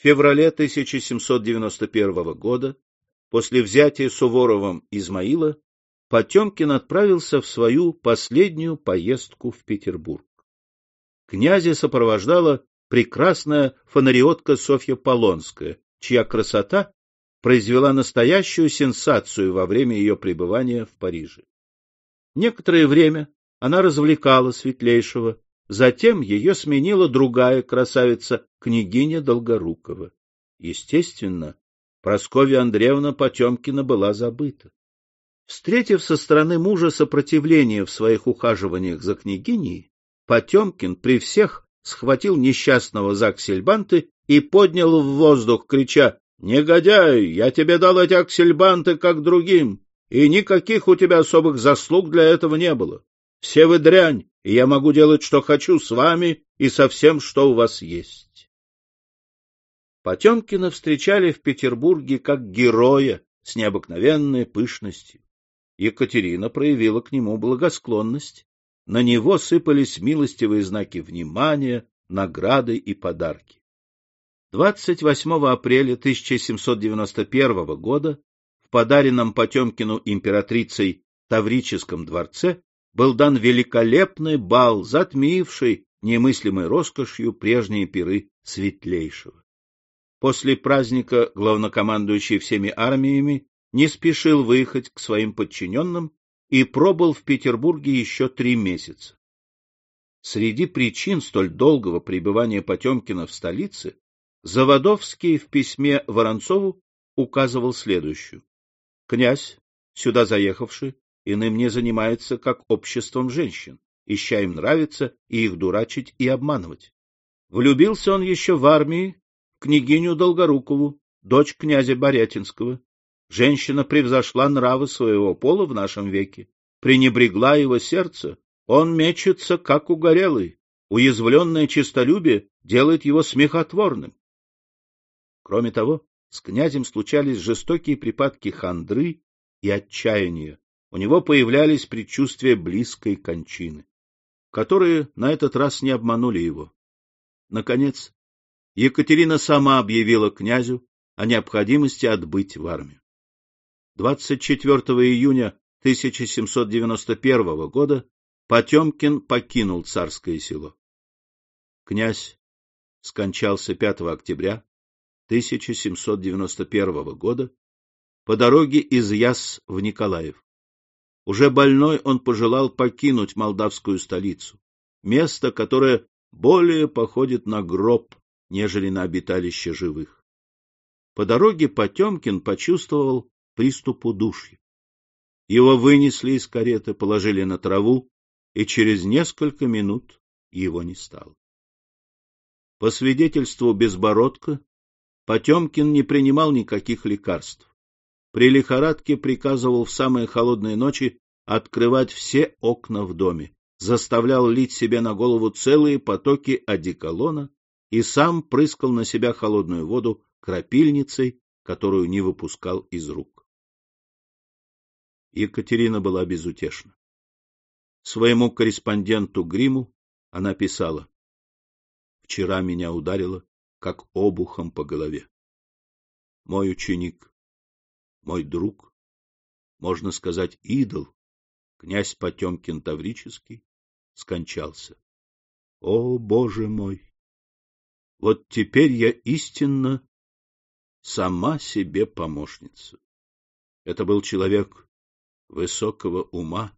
В феврале 1791 года, после взятия Суворовым Измаила, Потемкин отправился в свою последнюю поездку в Петербург. Князя сопровождала прекрасная фонариотка Софья Полонская, чья красота произвела настоящую сенсацию во время ее пребывания в Париже. Некоторое время она развлекала светлейшего, затем ее сменила другая красавица, княгиня Долгорукова. Естественно, Прасковья Андреевна Потемкина была забыта. Встретив со стороны мужа сопротивление в своих ухаживаниях за княгиней, Потемкин при всех схватил несчастного за аксельбанты и поднял в воздух, крича «Негодяй, я тебе дал эти аксельбанты, как другим, и никаких у тебя особых заслуг для этого не было. Все вы дрянь, и я могу делать, что хочу с вами и со всем, что у вас есть». Потемкина встречали в Петербурге как героя с необыкновенной пышностью. Екатерина проявила к нему благосклонность. На него сыпались милостивые знаки внимания, награды и подарки. 28 апреля 1791 года в подаренном Потемкину императрицей Таврическом дворце был дан великолепный бал, затмивший немыслимой роскошью прежние пиры светлейшего. После праздника главнокомандующий всеми армиями не спешил выехать к своим подчиненным и пробыл в Петербурге еще три месяца. Среди причин столь долгого пребывания Потемкина в столице Заводовский в письме Воронцову указывал следующую. Князь, сюда заехавший, иным не занимается, как обществом женщин, ища им нравится и их дурачить и обманывать. Влюбился он еще в армии в княгиню Долгорукову, дочь князя Борятинского. Женщина превзошла нравы своего пола в нашем веке, пренебрегла его сердце, он мечется, как угорелый, уязвленное честолюбие делает его смехотворным. Кроме того, с князем случались жестокие припадки хандры и отчаяния. У него появлялись предчувствия близкой кончины, которые на этот раз не обманули его. Наконец, Екатерина сама объявила князю о необходимости отбыть в армию. 24 июня 1791 года Потемкин покинул царское село. Князь скончался 5 октября 1791 года по дороге из Яс в Николаев. Уже больной он пожелал покинуть молдавскую столицу, место, которое более походит на гроб, нежели на обиталище живых. По дороге Потемкин почувствовал приступ удушья. Его вынесли из кареты, положили на траву, и через несколько минут его не стало. По свидетельству Безбородка, Потемкин не принимал никаких лекарств. При лихорадке приказывал в самые холодные ночи открывать все окна в доме, заставлял лить себе на голову целые потоки одеколона и сам прыскал на себя холодную воду крапильницей, которую не выпускал из рук. Екатерина была безутешна. Своему корреспонденту Гриму она писала. «Вчера меня ударило как обухом по голове. Мой ученик, мой друг, можно сказать, идол, князь Потемкин Таврический, скончался. О, Боже мой! Вот теперь я истинно сама себе помощница. Это был человек высокого ума,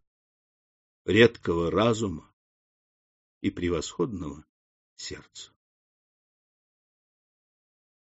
редкого разума и превосходного сердца.